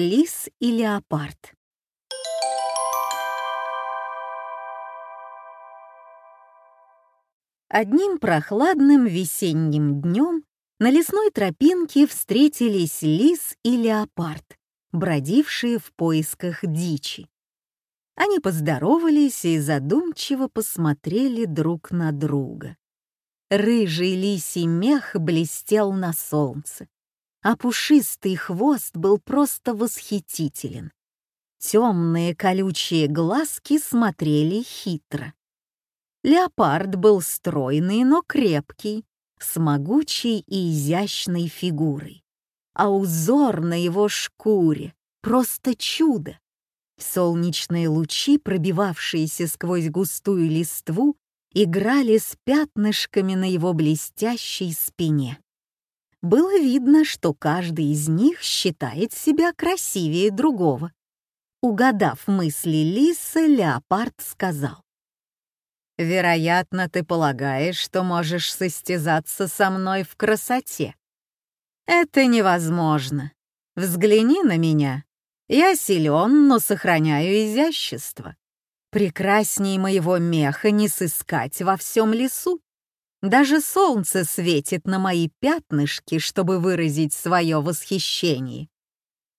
Лис и леопард. Одним прохладным весенним днем на лесной тропинке встретились лис и леопард, бродившие в поисках дичи. Они поздоровались и задумчиво посмотрели друг на друга. Рыжий лисий мех блестел на солнце, а пушистый хвост был просто восхитителен. Темные колючие глазки смотрели хитро. Леопард был стройный, но крепкий, с могучей и изящной фигурой. А узор на его шкуре — просто чудо. Солнечные лучи, пробивавшиеся сквозь густую листву, играли с пятнышками на его блестящей спине. Было видно, что каждый из них считает себя красивее другого. Угадав мысли Лисы, леопард сказал. Вероятно, ты полагаешь, что можешь состязаться со мной в красоте. Это невозможно. Взгляни на меня. Я силен, но сохраняю изящество. Прекрасней моего меха не сыскать во всем лесу. Даже солнце светит на мои пятнышки, чтобы выразить свое восхищение.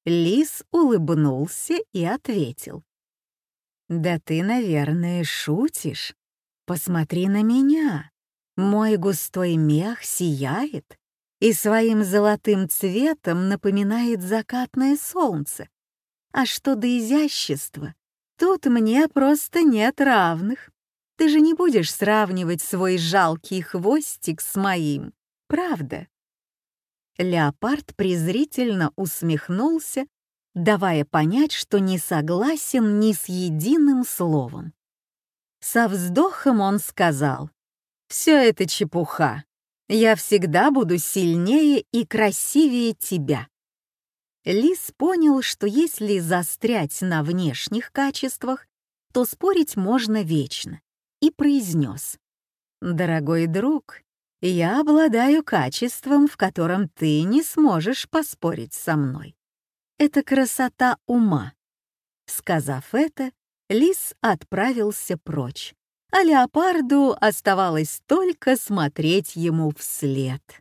Лис улыбнулся и ответил. «Да ты, наверное, шутишь. Посмотри на меня. Мой густой мех сияет и своим золотым цветом напоминает закатное солнце. А что до изящества, тут мне просто нет равных. Ты же не будешь сравнивать свой жалкий хвостик с моим, правда?» Леопард презрительно усмехнулся, давая понять, что не согласен ни с единым словом. Со вздохом он сказал, «Все это чепуха. Я всегда буду сильнее и красивее тебя». Лис понял, что если застрять на внешних качествах, то спорить можно вечно, и произнес, «Дорогой друг, я обладаю качеством, в котором ты не сможешь поспорить со мной. Это красота ума». Сказав это, лис отправился прочь, а леопарду оставалось только смотреть ему вслед.